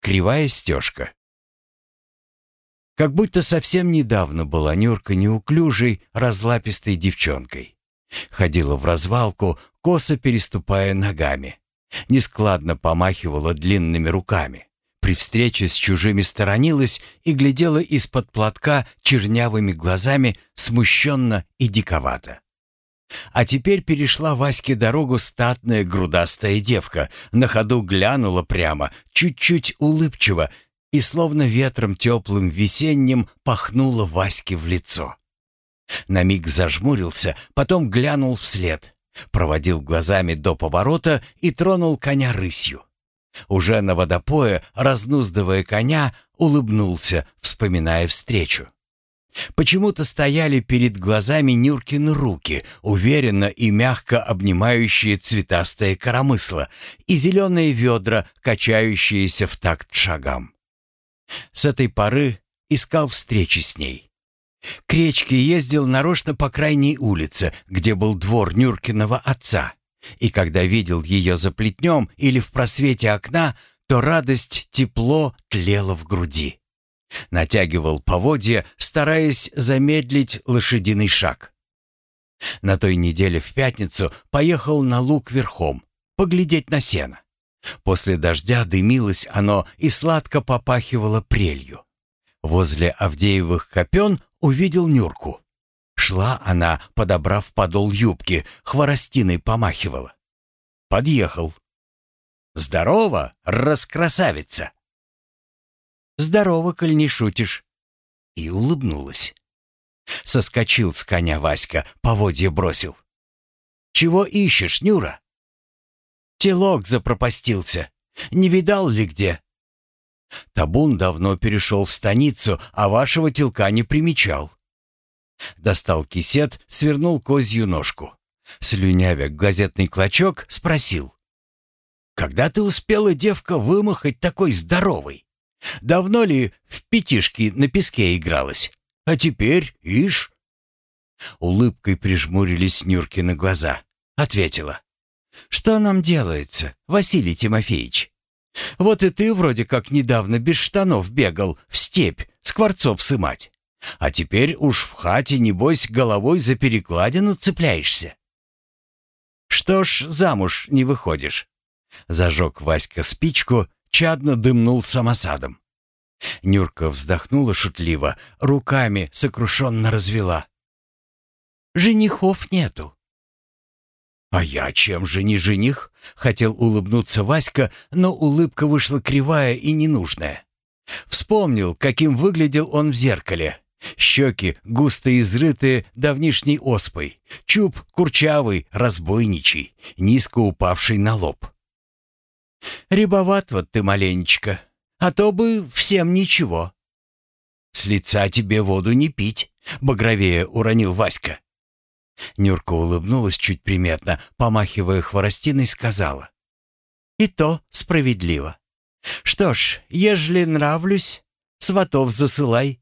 кривая стежка. Как будто совсем недавно была Нюрка неуклюжей, разлапистой девчонкой. Ходила в развалку, косо переступая ногами. Нескладно помахивала длинными руками. При встрече с чужими сторонилась и глядела из-под платка чернявыми глазами смущенно и диковато. А теперь перешла Ваське дорогу статная грудастая девка, на ходу глянула прямо, чуть-чуть улыбчиво, и словно ветром теплым весенним пахнула Ваське в лицо. На миг зажмурился, потом глянул вслед, проводил глазами до поворота и тронул коня рысью. Уже на водопое, разнуздывая коня, улыбнулся, вспоминая встречу. Почему-то стояли перед глазами Нюркины руки, уверенно и мягко обнимающие цветастое коромысло, и зеленые ведра, качающиеся в такт шагам. С этой поры искал встречи с ней. К речке ездил нарочно по крайней улице, где был двор Нюркиного отца. И когда видел ее за плетнем или в просвете окна, то радость тепло тлела в груди. Натягивал поводья, стараясь замедлить лошадиный шаг. На той неделе в пятницу поехал на луг верхом, поглядеть на сено. После дождя дымилось оно и сладко попахивало прелью. Возле Авдеевых копен увидел Нюрку. Шла она, подобрав подол юбки, хворостиной помахивала. Подъехал. «Здорово, раскрасавица!» «Здорово, коль не шутишь!» И улыбнулась. Соскочил с коня Васька, поводья бросил. «Чего ищешь, Нюра?» Телок запропастился. Не видал ли где?» «Табун давно перешел в станицу, а вашего телка не примечал». Достал кисет, свернул козью ножку. Слюнявя газетный клочок, спросил. «Когда ты успела, девка, вымахать такой здоровый? Давно ли в пятишки на песке игралась? А теперь, ишь?» Улыбкой прижмурились Нюркины глаза. Ответила. Что нам делается, Василий Тимофеевич? Вот и ты вроде как недавно без штанов бегал в степь скворцов сымать. А теперь уж в хате, небось, головой за перекладину цепляешься. Что ж, замуж не выходишь. Зажег Васька спичку, чадно дымнул самосадом. Нюрка вздохнула шутливо, руками сокрушенно развела. «Женихов нету. «А я чем же не жених?» — хотел улыбнуться Васька, но улыбка вышла кривая и ненужная. Вспомнил, каким выглядел он в зеркале. Щеки густо изрытые давнишней оспой, чуб курчавый, разбойничий, низко упавший на лоб. «Рябоват вот ты маленечко, а то бы всем ничего». «С лица тебе воду не пить», — багровее уронил Васька. Нюрка улыбнулась чуть приметно, помахивая хворостиной, сказала. «И то справедливо. Что ж, ежели нравлюсь, сватов засылай».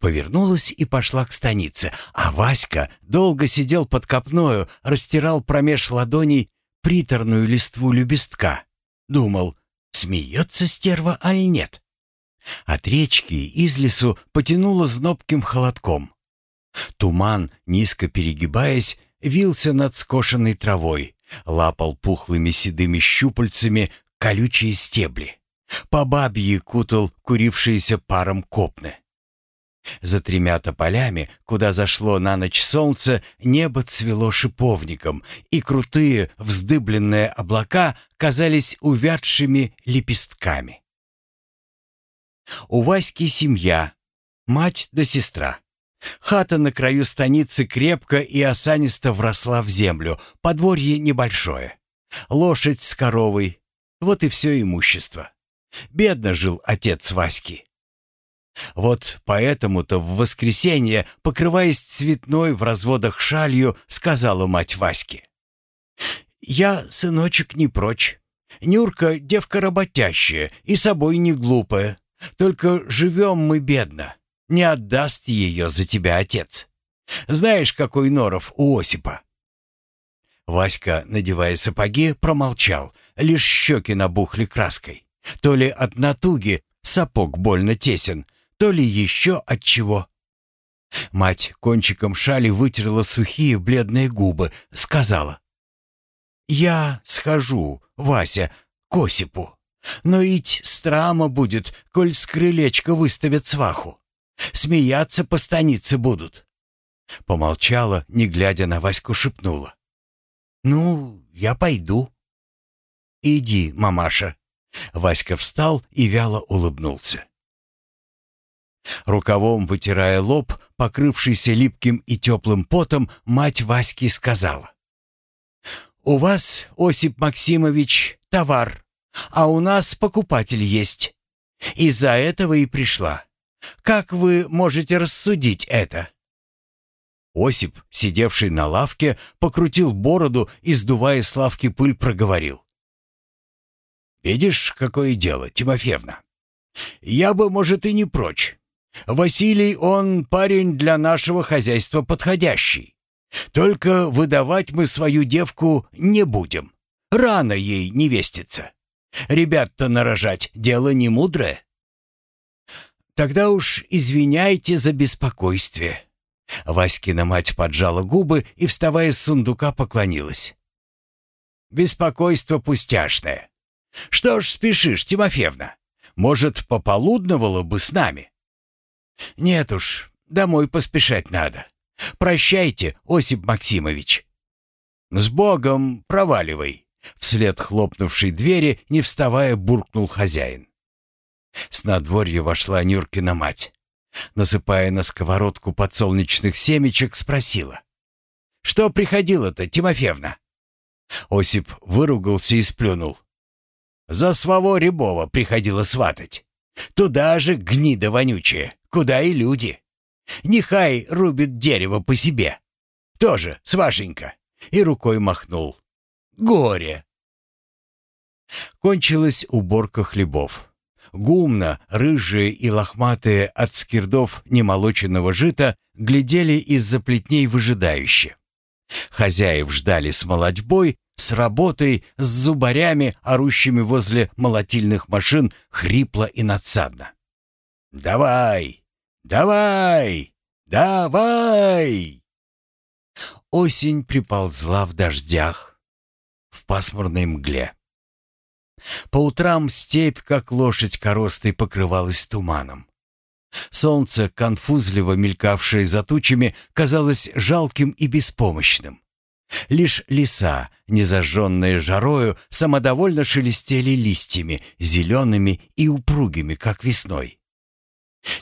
Повернулась и пошла к станице, а Васька долго сидел под копною, растирал промеж ладоней приторную листву любестка. Думал, смеется стерва, аль нет. От речки из лесу потянуло знобким холодком. Туман, низко перегибаясь, вился над скошенной травой, лапал пухлыми седыми щупальцами колючие стебли. По бабье кутал курившиеся паром копны. За тремя тополями, куда зашло на ночь солнце, небо цвело шиповником, и крутые вздыбленные облака казались увядшими лепестками. У Васьки семья, мать да сестра. Хата на краю станицы крепко и осанисто вросла в землю, подворье небольшое. Лошадь с коровой. Вот и все имущество. Бедно жил отец Васьки. Вот поэтому-то в воскресенье, покрываясь цветной в разводах шалью, сказала мать Васьки. «Я, сыночек, не прочь. Нюрка — девка работящая и собой не глупая. Только живем мы бедно не отдаст ее за тебя отец. Знаешь, какой норов у Осипа?» Васька, надевая сапоги, промолчал, лишь щеки набухли краской. То ли от натуги сапог больно тесен, то ли еще от чего. Мать кончиком шали вытерла сухие бледные губы, сказала. «Я схожу, Вася, к Осипу. Но ить страма будет, коль с крылечка выставят сваху. Смеяться по станице будут». Помолчала, не глядя на Ваську, шепнула. «Ну, я пойду». «Иди, мамаша». Васька встал и вяло улыбнулся. Рукавом вытирая лоб, покрывшийся липким и теплым потом, мать Васьки сказала. «У вас, Осип Максимович, товар, а у нас покупатель есть. Из-за этого и пришла. Как вы можете рассудить это?» Осип, сидевший на лавке, покрутил бороду и, сдувая с лавки пыль, проговорил. «Видишь, какое дело, Тимофеевна? Я бы, может, и не прочь. Василий, он парень для нашего хозяйства подходящий. Только выдавать мы свою девку не будем. Рано ей невеститься. Ребят-то нарожать дело не мудрое. Тогда уж извиняйте за беспокойствие. Васькина мать поджала губы и, вставая с сундука, поклонилась. «Беспокойство пустяшное. Что ж спешишь, Тимофеевна? Может, пополудновало бы с нами?» «Нет уж, домой поспешать надо. Прощайте, Осип Максимович». «С Богом проваливай!» Вслед хлопнувшей двери, не вставая, буркнул хозяин. С надворья вошла Нюркина мать. Насыпая на сковородку подсолнечных семечек, спросила. «Что приходило-то, Тимофеевна?» Осип выругался и сплюнул. «За своего Рябова приходила сватать. Туда же гнида вонючая, куда и люди. Нехай рубит дерево по себе. Тоже, свашенька. И рукой махнул. Горе. Кончилась уборка хлебов. Гумно, рыжие и лохматые от скирдов немолоченного жита глядели из-за плетней выжидающе. Хозяев ждали с молодьбой, с работой, с зубарями, орущими возле молотильных машин, хрипло и надсадно. «Давай! Давай! Давай!» Осень приползла в дождях, в пасмурной мгле. По утрам степь, как лошадь коростой, покрывалась туманом. Солнце, конфузливо мелькавшее за тучами, казалось жалким и беспомощным. Лишь леса, незажженные жарою, самодовольно шелестели листьями, зелеными и упругими, как весной.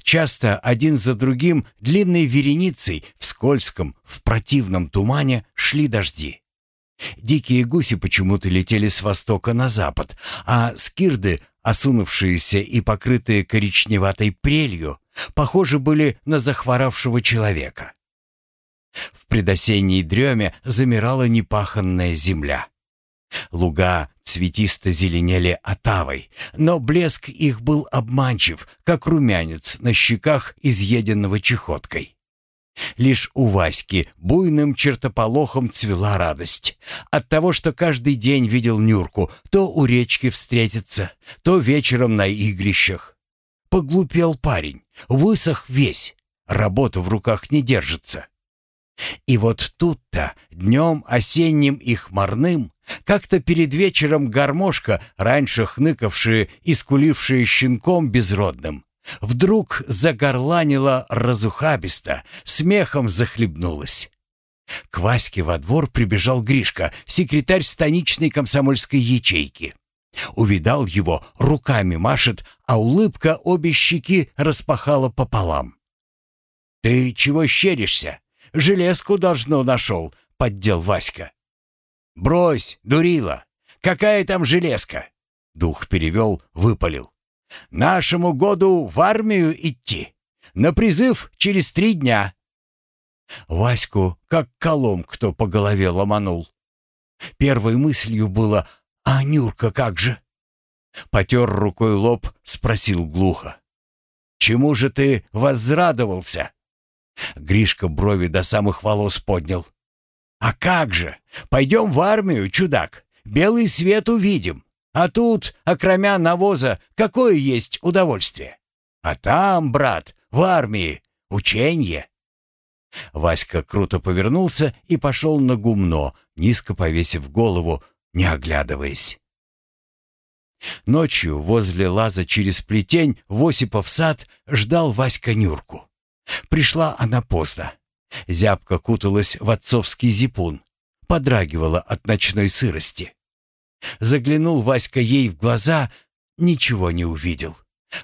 Часто один за другим длинной вереницей в скользком, в противном тумане шли дожди. Дикие гуси почему-то летели с востока на запад, а скирды, осунувшиеся и покрытые коричневатой прелью, похожи были на захворавшего человека. В предосенней дреме замирала непаханная земля. Луга цветисто зеленели отавой, но блеск их был обманчив, как румянец на щеках, изъеденного чехоткой. Лишь у Васьки буйным чертополохом цвела радость от того, что каждый день видел Нюрку, то у речки встретиться, то вечером на игрищах. Поглупел парень, высох весь, работа в руках не держится. И вот тут-то, днем осенним и хмарным, как-то перед вечером гармошка, раньше хныкавшая и скулившая щенком безродным, вдруг загорланила разухабисто, смехом захлебнулась. К Ваське во двор прибежал Гришка, секретарь станичной комсомольской ячейки. Увидал его, руками машет, а улыбка обе щеки распахала пополам. «Ты чего щеришься?» Железку должно нашел», — поддел Васька. «Брось, дурила! Какая там железка?» Дух перевел, выпалил. «Нашему году в армию идти. На призыв через три дня». Ваську как колом кто по голове ломанул. Первой мыслью было «А Нюрка как же?» Потер рукой лоб, спросил глухо. «Чему же ты возрадовался?» Гришка брови до самых волос поднял. «А как же? Пойдем в армию, чудак. Белый свет увидим. А тут, окромя навоза, какое есть удовольствие? А там, брат, в армии, ученье. Васька круто повернулся и пошел на гумно, низко повесив голову, не оглядываясь. Ночью возле лаза через плетень в Осипов сад ждал Васька Нюрку. Пришла она поздно. Зябка куталась в отцовский зипун, подрагивала от ночной сырости. Заглянул Васька ей в глаза, ничего не увидел.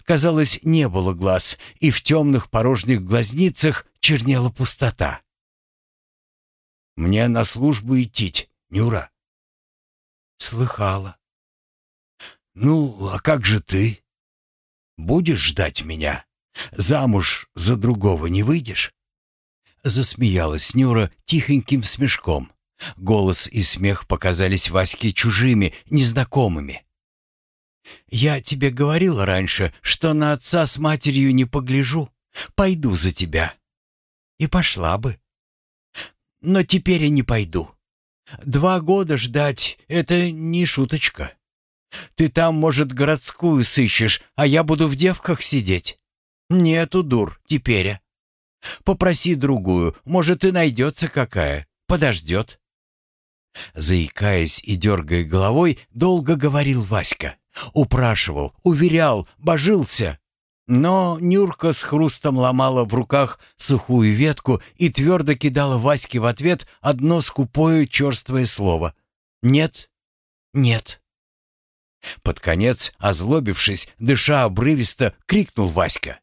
Казалось, не было глаз, и в темных порожних глазницах чернела пустота. «Мне на службу идти, Нюра». «Слыхала». «Ну, а как же ты? Будешь ждать меня? Замуж за другого не выйдешь?» Засмеялась Нюра тихоньким смешком. Голос и смех показались Ваське чужими, незнакомыми. «Я тебе говорила раньше, что на отца с матерью не погляжу. Пойду за тебя». И пошла бы. Но теперь я не пойду. Два года ждать — это не шуточка. Ты там, может, городскую сыщешь, а я буду в девках сидеть. Нету дур теперь. Попроси другую, может, и найдется какая. Подождет. Заикаясь и дергая головой, долго говорил Васька. Упрашивал, уверял, божился. Но Нюрка с хрустом ломала в руках сухую ветку и твердо кидала Ваське в ответ одно скупое черствое слово. «Нет, нет». Под конец, озлобившись, дыша обрывисто, крикнул Васька.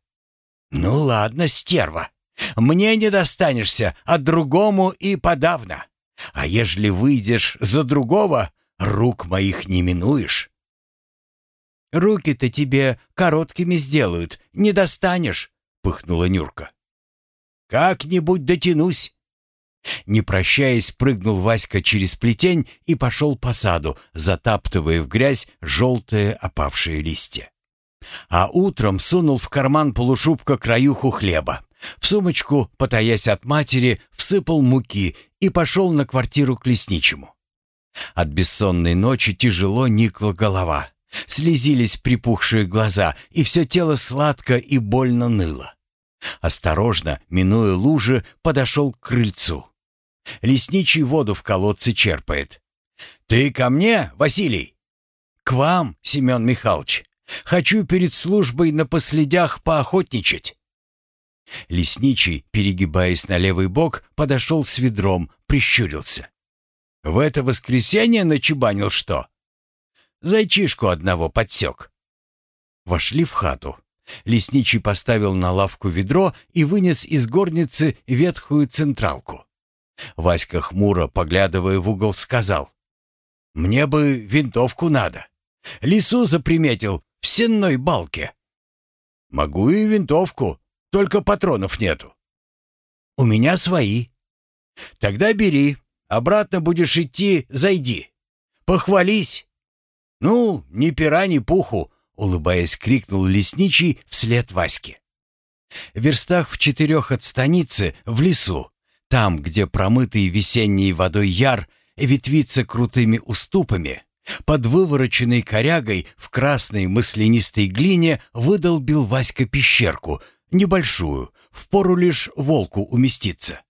«Ну ладно, стерва, мне не достанешься, а другому и подавно. А ежели выйдешь за другого, рук моих не минуешь». «Руки-то тебе короткими сделают, не достанешь», — пыхнула Нюрка. «Как-нибудь дотянусь». Не прощаясь, прыгнул Васька через плетень и пошел по саду, затаптывая в грязь желтые опавшие листья. А утром сунул в карман полушубка краюху хлеба. В сумочку, потаясь от матери, всыпал муки и пошел на квартиру к лесничему. От бессонной ночи тяжело никла голова. Слезились припухшие глаза, и все тело сладко и больно ныло. Осторожно, минуя лужи, подошел к крыльцу. Лесничий воду в колодце черпает. «Ты ко мне, Василий?» «К вам, Семен Михайлович. Хочу перед службой на последях поохотничать». Лесничий, перегибаясь на левый бок, подошел с ведром, прищурился. «В это воскресенье начебанил что?» Зайчишку одного подсек». Вошли в хату. Лесничий поставил на лавку ведро и вынес из горницы ветхую централку. Васька хмуро, поглядывая в угол, сказал. «Мне бы винтовку надо. Лису заприметил в сенной балке». «Могу и винтовку, только патронов нету». «У меня свои». «Тогда бери. Обратно будешь идти, зайди. Похвались». «Ну, ни пера, ни пуху!» — улыбаясь, крикнул лесничий вслед Ваське. В верстах в четырех от станицы, в лесу, там, где промытый весенней водой яр ветвится крутыми уступами, под вывороченной корягой в красной мысленистой глине выдолбил Васька пещерку, небольшую, впору лишь волку уместиться.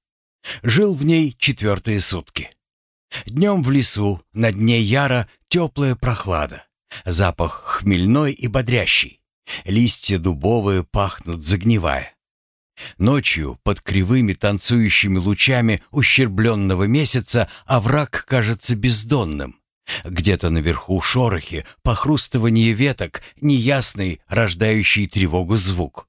Жил в ней четвертые сутки. Днем в лесу, на дне яра, теплая прохлада. Запах хмельной и бодрящий. Листья дубовые пахнут, загнивая. Ночью, под кривыми танцующими лучами ущербленного месяца, овраг кажется бездонным. Где-то наверху шорохи, похрустывание веток, неясный, рождающий тревогу звук.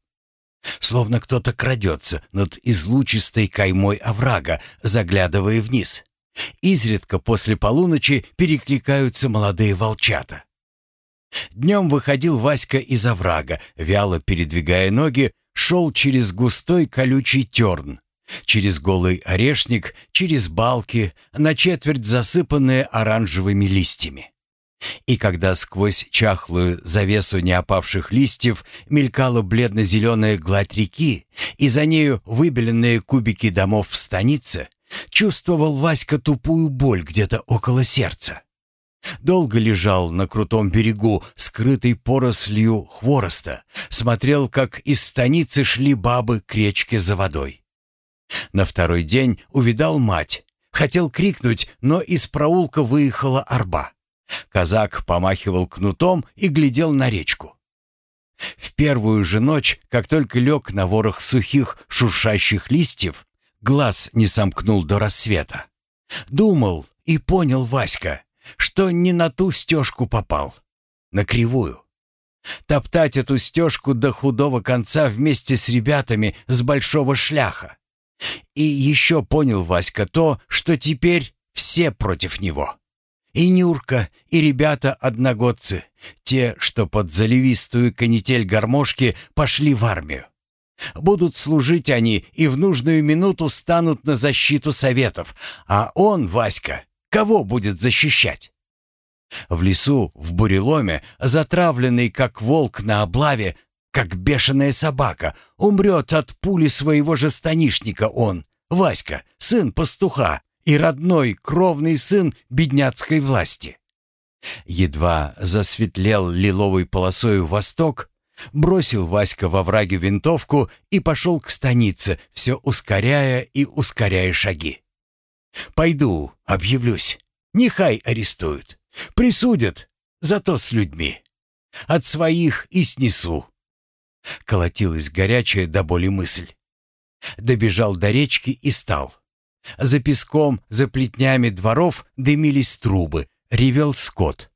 Словно кто-то крадется над излучистой каймой оврага, заглядывая вниз. Изредка после полуночи перекликаются молодые волчата. Днем выходил Васька из оврага, вяло передвигая ноги, шел через густой колючий терн, через голый орешник, через балки, на четверть засыпанные оранжевыми листьями. И когда сквозь чахлую завесу неопавших листьев мелькала бледно-зеленая гладь реки, и за нею выбеленные кубики домов в станице, Чувствовал Васька тупую боль где-то около сердца. Долго лежал на крутом берегу, скрытый порослью хвороста, смотрел, как из станицы шли бабы к речке за водой. На второй день увидал мать. Хотел крикнуть, но из проулка выехала арба. Казак помахивал кнутом и глядел на речку. В первую же ночь, как только лег на ворох сухих шуршащих листьев, глаз не сомкнул до рассвета. Думал и понял Васька, что не на ту стежку попал, на кривую. Топтать эту стежку до худого конца вместе с ребятами с большого шляха. И еще понял Васька то, что теперь все против него. И Нюрка, и ребята-одногодцы, те, что под заливистую канитель гармошки пошли в армию. Будут служить они и в нужную минуту станут на защиту советов, а он, Васька, кого будет защищать? В лесу, в буреломе, затравленный, как волк на облаве, как бешеная собака, умрет от пули своего же станишника он, Васька, сын пастуха и родной кровный сын бедняцкой власти. Едва засветлел лиловой полосою восток, бросил Васька во враге винтовку и пошел к станице, все ускоряя и ускоряя шаги. «Пойду, объявлюсь. Нехай арестуют. Присудят, зато с людьми. От своих и снесу». Колотилась горячая до боли мысль. Добежал до речки и стал. За песком, за плетнями дворов дымились трубы, ревел скот.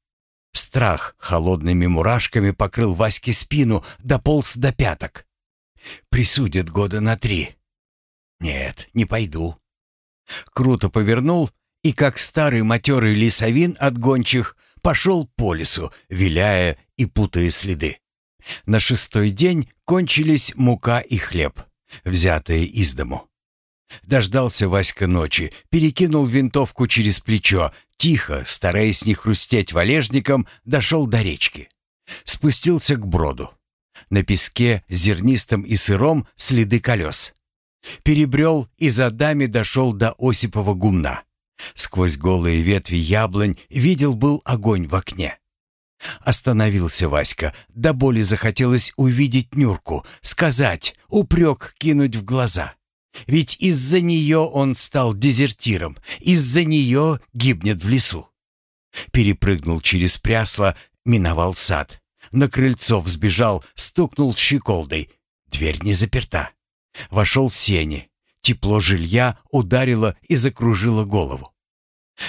Страх холодными мурашками покрыл Ваське спину, дополз до пяток. Присудят года на три. Нет, не пойду. Круто повернул и, как старый матерый лесовин от гончих, пошел по лесу, виляя и путая следы. На шестой день кончились мука и хлеб, взятые из дому. Дождался Васька ночи, перекинул винтовку через плечо, тихо, стараясь не хрустеть валежником, дошел до речки. Спустился к броду. На песке, зернистом и сыром, следы колес. Перебрел и за дами дошел до Осипова гумна. Сквозь голые ветви яблонь видел был огонь в окне. Остановился Васька, до боли захотелось увидеть Нюрку, сказать, упрек кинуть в глаза. Ведь из-за нее он стал дезертиром, из-за нее гибнет в лесу. Перепрыгнул через прясло, миновал сад. На крыльцо взбежал, стукнул щеколдой. Дверь не заперта. Вошел в сени. Тепло жилья ударило и закружило голову.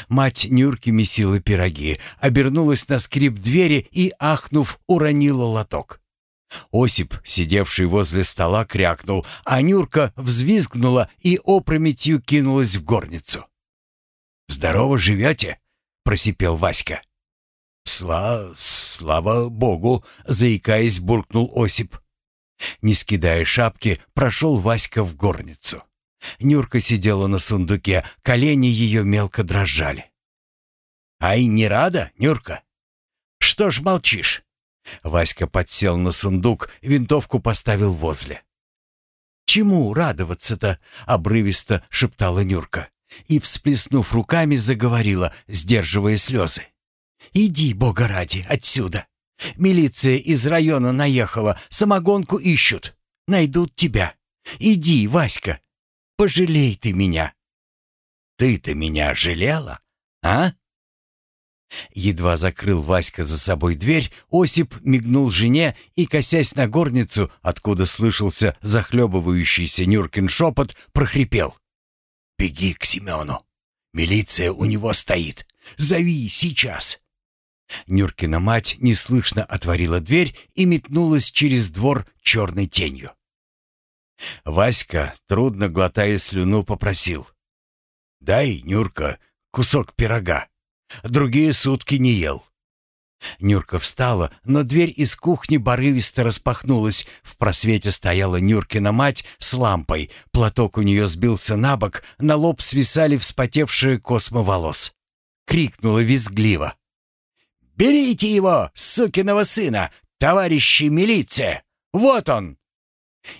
Мать Нюрки месила пироги, обернулась на скрип двери и, ахнув, уронила лоток. Осип, сидевший возле стола, крякнул, а Нюрка взвизгнула и опрометью кинулась в горницу. «Здорово живете?» — просипел Васька. «Сла... слава богу!» — заикаясь, буркнул Осип. Не скидая шапки, прошел Васька в горницу. Нюрка сидела на сундуке, колени ее мелко дрожали. «Ай, не рада, Нюрка? Что ж молчишь?» Васька подсел на сундук, винтовку поставил возле. «Чему радоваться-то?» — обрывисто шептала Нюрка. И, всплеснув руками, заговорила, сдерживая слезы. «Иди, бога ради, отсюда! Милиция из района наехала, самогонку ищут. Найдут тебя. Иди, Васька, пожалей ты меня». «Ты-то меня жалела, а?» Едва закрыл Васька за собой дверь, Осип мигнул жене и, косясь на горницу, откуда слышался захлебывающийся Нюркин шепот, прохрипел. «Беги к Семену. Милиция у него стоит. Зови сейчас». Нюркина мать неслышно отворила дверь и метнулась через двор черной тенью. Васька, трудно глотая слюну, попросил. «Дай, Нюрка, кусок пирога». Другие сутки не ел. Нюрка встала, но дверь из кухни барывисто распахнулась. В просвете стояла Нюркина мать с лампой. Платок у нее сбился на бок, на лоб свисали вспотевшие космы волос. Крикнула визгливо. «Берите его, сукиного сына, товарищи милиция! Вот он!»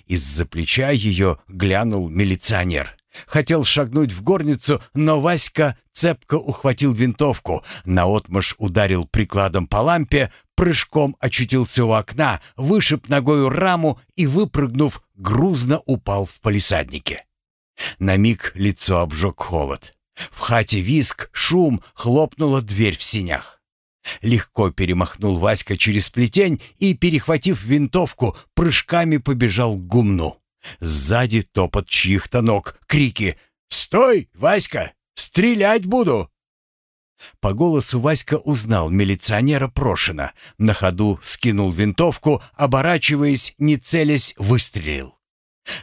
Из-за плеча ее глянул милиционер. Хотел шагнуть в горницу, но Васька цепко ухватил винтовку, наотмашь ударил прикладом по лампе, прыжком очутился у окна, вышиб ногою раму и, выпрыгнув, грузно упал в палисаднике. На миг лицо обжег холод. В хате виск, шум, хлопнула дверь в синях. Легко перемахнул Васька через плетень и, перехватив винтовку, прыжками побежал к гумну. Сзади топот чьих-то ног, крики «Стой, Васька! Стрелять буду!» По голосу Васька узнал милиционера Прошина. На ходу скинул винтовку, оборачиваясь, не целясь, выстрелил.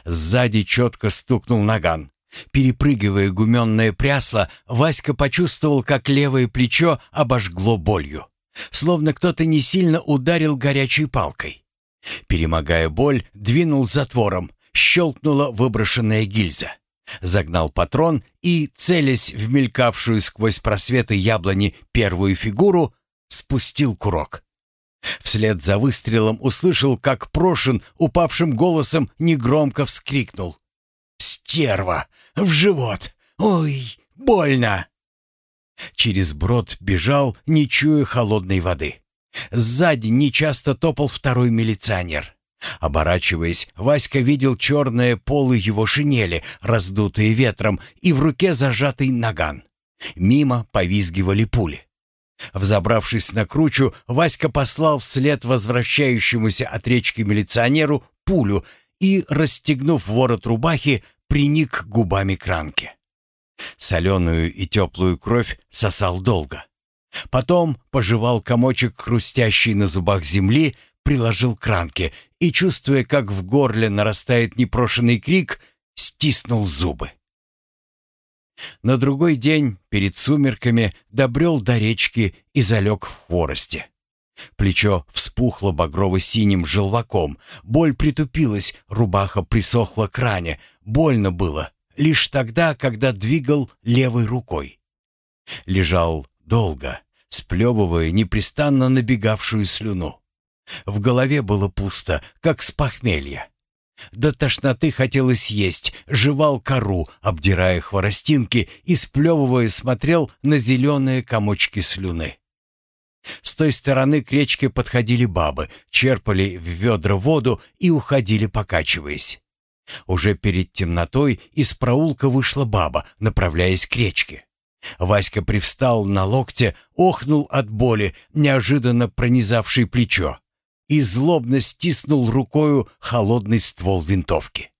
Сзади четко стукнул наган. Перепрыгивая гуменное прясло, Васька почувствовал, как левое плечо обожгло болью. Словно кто-то не сильно ударил горячей палкой. Перемогая боль, двинул затвором, щелкнула выброшенная гильза. Загнал патрон и, целясь в мелькавшую сквозь просветы яблони первую фигуру, спустил курок. Вслед за выстрелом услышал, как Прошин упавшим голосом негромко вскрикнул. «Стерва! В живот! Ой, больно!» Через брод бежал, не чуя холодной воды. Сзади нечасто топал второй милиционер. Оборачиваясь, Васька видел черные полы его шинели, раздутые ветром, и в руке зажатый наган. Мимо повизгивали пули. Взобравшись на кручу, Васька послал вслед возвращающемуся от речки милиционеру пулю и, расстегнув ворот рубахи, приник губами к ранке. Соленую и теплую кровь сосал долго. Потом пожевал комочек хрустящей на зубах земли, приложил к ранке и, чувствуя, как в горле нарастает непрошенный крик, стиснул зубы. На другой день, перед сумерками, добрел до речки и залег в хворосте. Плечо вспухло багрово-синим желваком, боль притупилась, рубаха присохла к ране, больно было, лишь тогда, когда двигал левой рукой. Лежал долго, сплевывая непрестанно набегавшую слюну. В голове было пусто, как с похмелья. До тошноты хотелось есть, жевал кору, обдирая хворостинки и, сплевывая, смотрел на зеленые комочки слюны. С той стороны к речке подходили бабы, черпали в ведра воду и уходили, покачиваясь. Уже перед темнотой из проулка вышла баба, направляясь к речке. Васька привстал на локте, охнул от боли, неожиданно пронизавшей плечо и злобно стиснул рукою холодный ствол винтовки.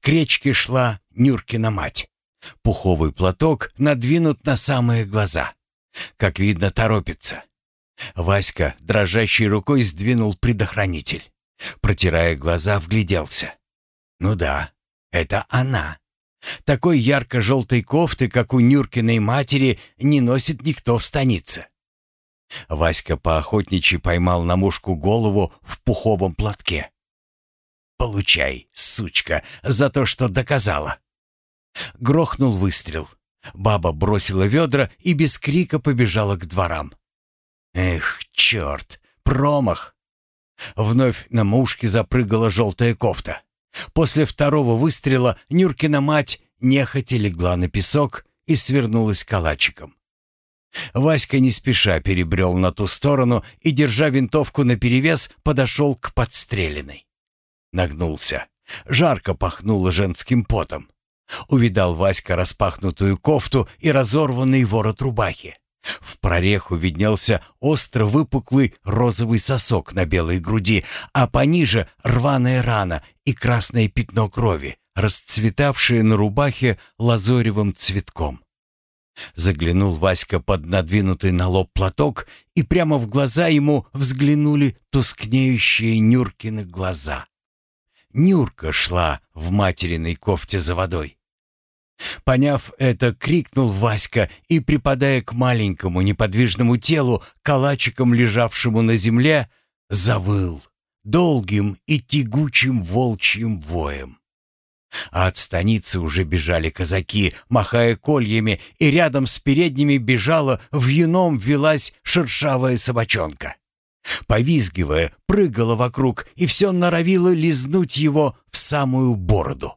К речке шла Нюркина мать. Пуховый платок надвинут на самые глаза. Как видно, торопится. Васька дрожащей рукой сдвинул предохранитель. Протирая глаза, вгляделся. Ну да, это она. Такой ярко-желтой кофты, как у Нюркиной матери, не носит никто в станице. Васька поохотничьи поймал на мушку голову в пуховом платке. «Получай, сучка, за то, что доказала!» Грохнул выстрел. Баба бросила ведра и без крика побежала к дворам. «Эх, черт! Промах!» Вновь на мушке запрыгала желтая кофта. После второго выстрела Нюркина мать нехотя легла на песок и свернулась калачиком. Васька не спеша перебрел на ту сторону и, держа винтовку наперевес, подошел к подстреленной. Нагнулся. Жарко пахнуло женским потом. Увидал Васька распахнутую кофту и разорванный ворот рубахи. В прореху виднелся остро выпуклый розовый сосок на белой груди, а пониже рваная рана и красное пятно крови, расцветавшее на рубахе лазоревым цветком. Заглянул Васька под надвинутый на лоб платок, и прямо в глаза ему взглянули тускнеющие Нюркины глаза. Нюрка шла в материной кофте за водой. Поняв это, крикнул Васька и, припадая к маленькому неподвижному телу, калачиком лежавшему на земле, завыл долгим и тягучим волчьим воем. А от станицы уже бежали казаки, махая кольями, и рядом с передними бежала, в юном велась шершавая собачонка. Повизгивая, прыгала вокруг и все норовила лизнуть его в самую бороду.